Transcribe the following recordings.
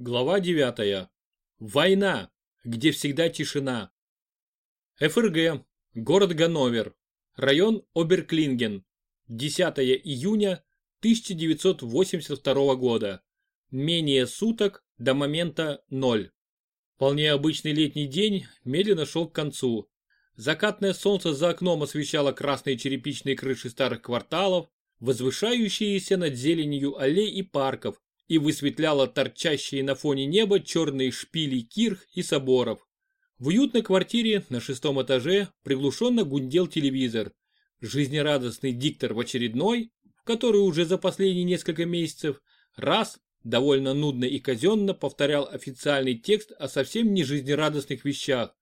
Глава 9. Война, где всегда тишина. ФРГ. Город Ганновер. Район Оберклинген. 10 июня 1982 года. Менее суток до момента ноль. Вполне обычный летний день медленно шел к концу. Закатное солнце за окном освещало красные черепичные крыши старых кварталов, возвышающиеся над зеленью аллей и парков, и высветляла торчащие на фоне неба черные шпили кирх и соборов. В уютной квартире на шестом этаже приглушенно гундел телевизор. Жизнерадостный диктор в очередной, который уже за последние несколько месяцев, раз, довольно нудно и казенно повторял официальный текст о совсем не жизнерадостных вещах,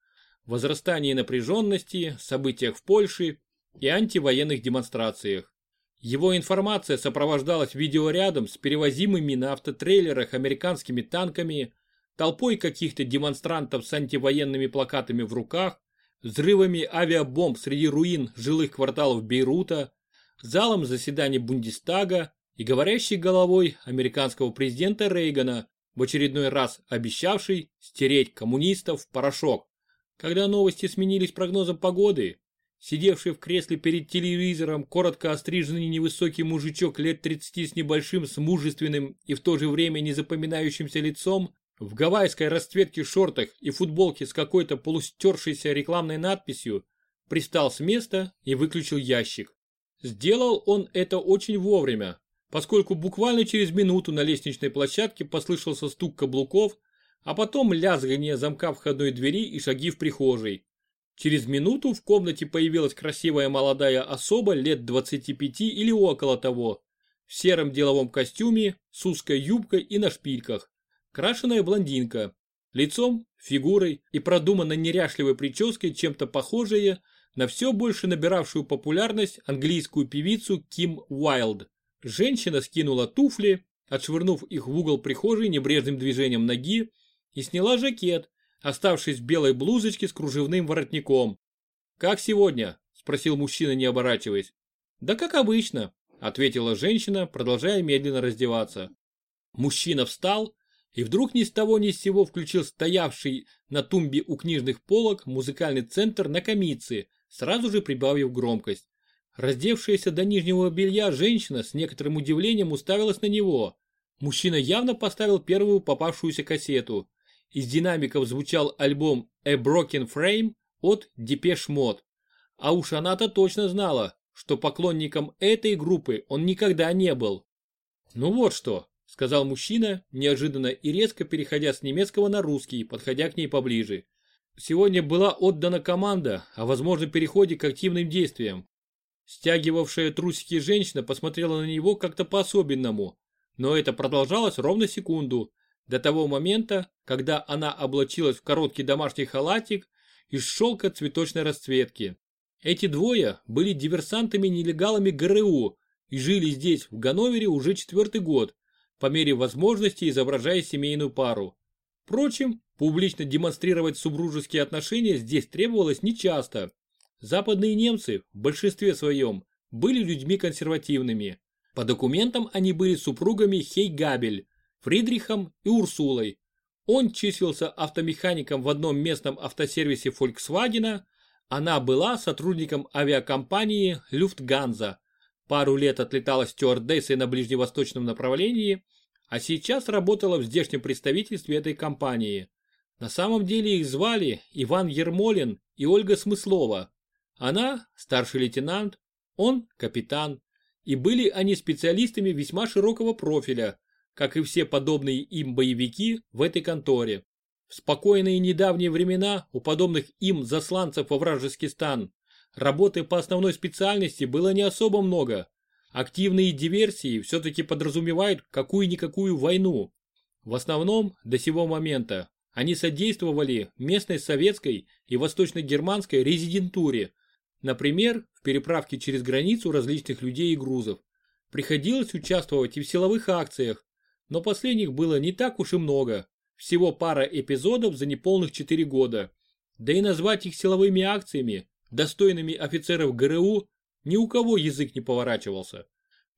возрастании напряженности, событиях в Польше и антивоенных демонстрациях. Его информация сопровождалась видеорядом с перевозимыми на автотрейлерах американскими танками, толпой каких-то демонстрантов с антивоенными плакатами в руках, взрывами авиабомб среди руин жилых кварталов Бейрута, залом заседаний Бундестага и говорящей головой американского президента Рейгана, в очередной раз обещавший стереть коммунистов в порошок. Когда новости сменились прогнозом погоды, Сидевший в кресле перед телевизором коротко остриженный невысокий мужичок лет 30 с небольшим, с мужественным и в то же время незапоминающимся лицом, в гавайской расцветке шортах и футболке с какой-то полустершейся рекламной надписью, пристал с места и выключил ящик. Сделал он это очень вовремя, поскольку буквально через минуту на лестничной площадке послышался стук каблуков, а потом лязгание замка входной двери и шаги в прихожей. Через минуту в комнате появилась красивая молодая особа лет 25 или около того, в сером деловом костюме, с узкой юбкой и на шпильках. Крашеная блондинка, лицом, фигурой и продуманно неряшливой прической чем-то похожая на все больше набиравшую популярность английскую певицу Ким Уайлд. Женщина скинула туфли, отшвырнув их в угол прихожей небрежным движением ноги и сняла жакет, оставшись в белой блузочке с кружевным воротником. «Как сегодня?» – спросил мужчина, не оборачиваясь. «Да как обычно», – ответила женщина, продолжая медленно раздеваться. Мужчина встал и вдруг ни с того ни с сего включил стоявший на тумбе у книжных полок музыкальный центр на комиции, сразу же прибавив громкость. Раздевшаяся до нижнего белья женщина с некоторым удивлением уставилась на него. Мужчина явно поставил первую попавшуюся кассету. Из динамиков звучал альбом A Broken Frame от Depeche Mode. А уж она-то точно знала, что поклонником этой группы он никогда не был. «Ну вот что», — сказал мужчина, неожиданно и резко переходя с немецкого на русский, подходя к ней поближе. Сегодня была отдана команда о возможном переходе к активным действиям. Стягивавшая трусики женщина посмотрела на него как-то по-особенному, но это продолжалось ровно секунду, до того момента, когда она облачилась в короткий домашний халатик из шелка цветочной расцветки. Эти двое были диверсантами-нелегалами ГРУ и жили здесь, в Ганновере, уже четвертый год, по мере возможности изображая семейную пару. Впрочем, публично демонстрировать супружеские отношения здесь требовалось нечасто. Западные немцы, в большинстве своем, были людьми консервативными. По документам они были супругами Хейгабель, Фридрихом и Урсулой. Он числился автомехаником в одном местном автосервисе Volkswagen, она была сотрудником авиакомпании Люфтганза. Пару лет отлетала стюардессой на ближневосточном направлении, а сейчас работала в здешнем представительстве этой компании. На самом деле их звали Иван Ермолин и Ольга Смыслова. Она – старший лейтенант, он – капитан. И были они специалистами весьма широкого профиля, как и все подобные им боевики в этой конторе. В спокойные недавние времена у подобных им засланцев во вражеский стан работы по основной специальности было не особо много. Активные диверсии все-таки подразумевают какую-никакую войну. В основном, до сего момента, они содействовали местной советской и восточно-германской резидентуре, например, в переправке через границу различных людей и грузов. Приходилось участвовать и в силовых акциях, но последних было не так уж и много, всего пара эпизодов за неполных 4 года. Да и назвать их силовыми акциями, достойными офицеров ГРУ, ни у кого язык не поворачивался.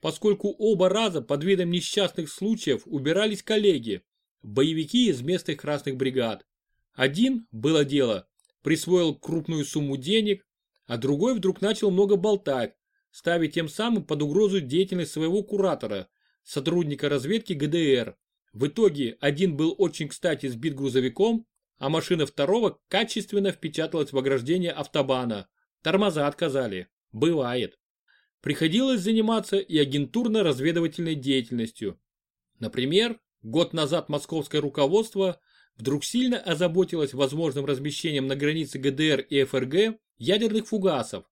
Поскольку оба раза под видом несчастных случаев убирались коллеги, боевики из местных красных бригад. Один, было дело, присвоил крупную сумму денег, а другой вдруг начал много болтать, ставя тем самым под угрозу деятельность своего куратора, сотрудника разведки ГДР. В итоге один был очень кстати сбит грузовиком, а машина второго качественно впечаталась в ограждение автобана. Тормоза отказали. Бывает. Приходилось заниматься и агентурно-разведывательной деятельностью. Например, год назад московское руководство вдруг сильно озаботилось возможным размещением на границе ГДР и ФРГ ядерных фугасов.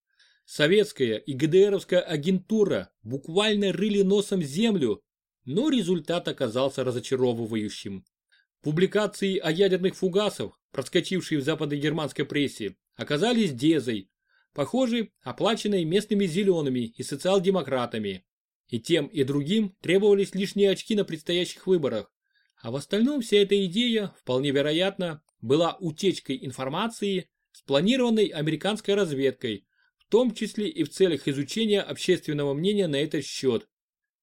Советская и ГДРовская агентура буквально рыли носом землю, но результат оказался разочаровывающим. Публикации о ядерных фугасах, проскочившие в западно-германской прессе, оказались дезой, похоже, оплаченной местными зелеными и социал-демократами. И тем, и другим требовались лишние очки на предстоящих выборах. А в остальном вся эта идея, вполне вероятно, была утечкой информации, спланированной американской разведкой, в том числе и в целях изучения общественного мнения на этот счет.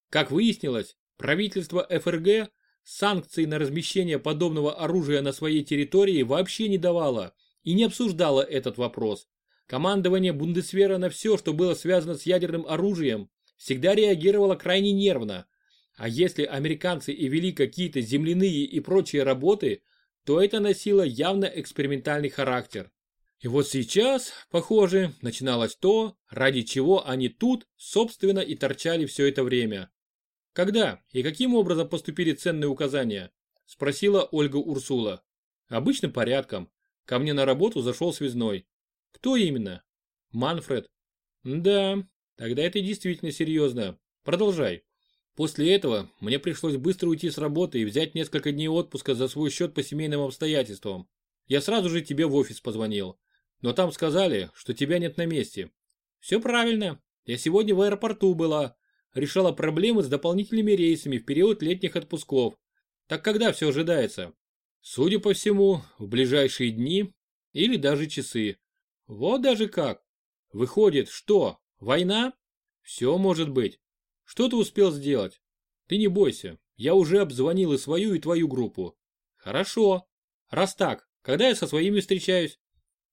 Как выяснилось, правительство ФРГ санкций на размещение подобного оружия на своей территории вообще не давало и не обсуждало этот вопрос. Командование Бундесвера на все, что было связано с ядерным оружием, всегда реагировало крайне нервно. А если американцы и вели какие-то земляные и прочие работы, то это носило явно экспериментальный характер. И вот сейчас, похоже, начиналось то, ради чего они тут, собственно, и торчали все это время. Когда и каким образом поступили ценные указания? Спросила Ольга Урсула. Обычным порядком. Ко мне на работу зашел связной. Кто именно? Манфред. Да, тогда это действительно серьезно. Продолжай. После этого мне пришлось быстро уйти с работы и взять несколько дней отпуска за свой счет по семейным обстоятельствам. Я сразу же тебе в офис позвонил. Но там сказали, что тебя нет на месте. Все правильно. Я сегодня в аэропорту была решала проблемы с дополнительными рейсами в период летних отпусков. Так когда все ожидается? Судя по всему, в ближайшие дни или даже часы. Вот даже как. Выходит, что, война? Все может быть. Что ты успел сделать? Ты не бойся, я уже обзвонил и свою, и твою группу. Хорошо. Раз так, когда я со своими встречаюсь?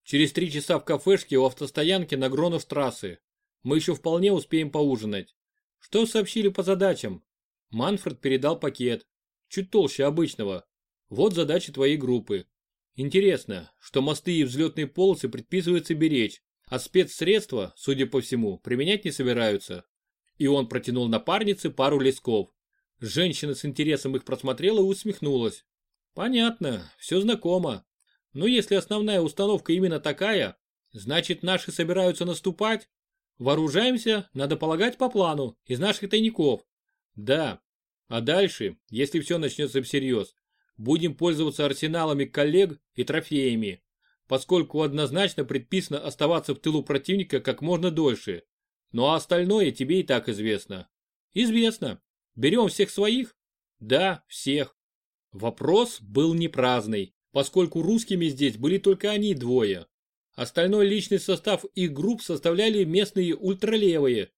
Через три часа в кафешке у автостоянки на Гронов-трассы. Мы еще вполне успеем поужинать. Что сообщили по задачам? Манфред передал пакет. Чуть толще обычного. Вот задачи твоей группы. Интересно, что мосты и взлетные полосы предписывается беречь, а спецсредства, судя по всему, применять не собираются. И он протянул напарнице пару листков. Женщина с интересом их просмотрела и усмехнулась. Понятно, все знакомо. Но если основная установка именно такая, значит наши собираются наступать? Вооружаемся, надо полагать, по плану, из наших тайников. Да. А дальше, если все начнется всерьез, будем пользоваться арсеналами коллег и трофеями, поскольку однозначно предписано оставаться в тылу противника как можно дольше. Ну а остальное тебе и так известно. Известно. Берем всех своих? Да, всех. Вопрос был не праздный, поскольку русскими здесь были только они двое. Остальной личный состав их групп составляли местные ультралевые,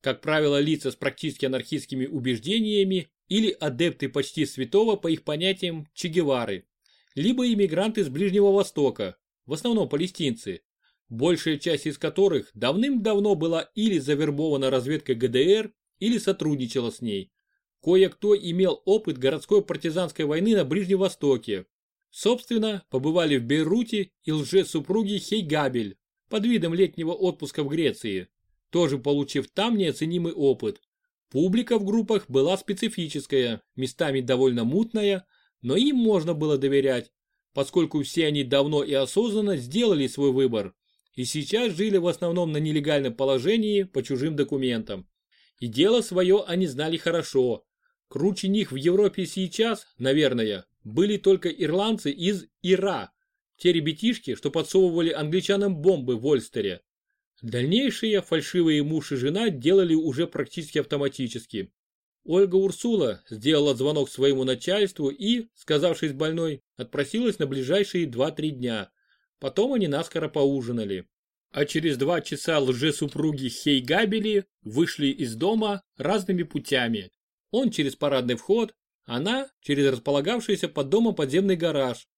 как правило, лица с практически анархистскими убеждениями или адепты почти святого по их понятиям Че Гевары, либо иммигранты с Ближнего Востока, в основном палестинцы, большая часть из которых давным-давно была или завербована разведкой ГДР, или сотрудничала с ней. Кое-кто имел опыт городской партизанской войны на Ближнем Востоке, Собственно, побывали в Бейруте и лже-супруги Хейгабель под видом летнего отпуска в Греции, тоже получив там неоценимый опыт. Публика в группах была специфическая, местами довольно мутная, но им можно было доверять, поскольку все они давно и осознанно сделали свой выбор и сейчас жили в основном на нелегальном положении по чужим документам. И дело свое они знали хорошо. Круче них в Европе сейчас, наверное, были только ирландцы из Ира, те ребятишки, что подсовывали англичанам бомбы в Ольстере. Дальнейшие фальшивые муж и жена делали уже практически автоматически. Ольга Урсула сделала звонок своему начальству и, сказавшись больной, отпросилась на ближайшие 2-3 дня. Потом они наскоро поужинали. А через два часа лжесупруги Хейгабели вышли из дома разными путями. Он через парадный вход, Она через располагавшийся под домом подземный гараж.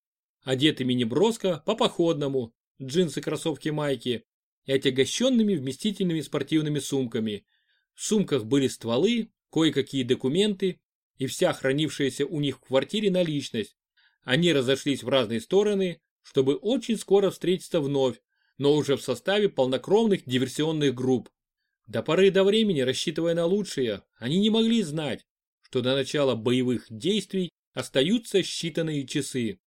Одетыми неброско, по-походному, джинсы, кроссовки, майки и отягощенными вместительными спортивными сумками. В сумках были стволы, кое-какие документы и вся хранившаяся у них в квартире наличность. Они разошлись в разные стороны, чтобы очень скоро встретиться вновь, но уже в составе полнокровных диверсионных групп. До поры до времени, рассчитывая на лучшее, они не могли знать, что до начала боевых действий остаются считанные часы.